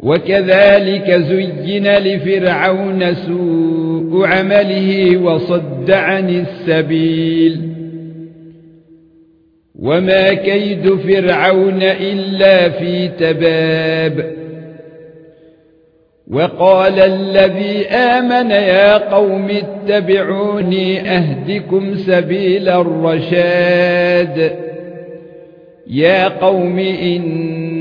وكذلك زين لفرعون سوء عمله وصد عن السبيل. وما كيد فرعون إلا في تباب. وقال الذي آمن يا قوم اتبعوني أهدكم سبيل الرشاد. يا قوم إن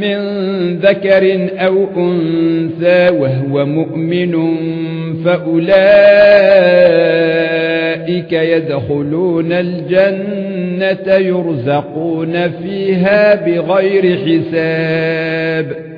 من ذكر أو أنثى وهو مؤمن فأولئك يدخلون الجنة يرزقون فيها بغير حساب.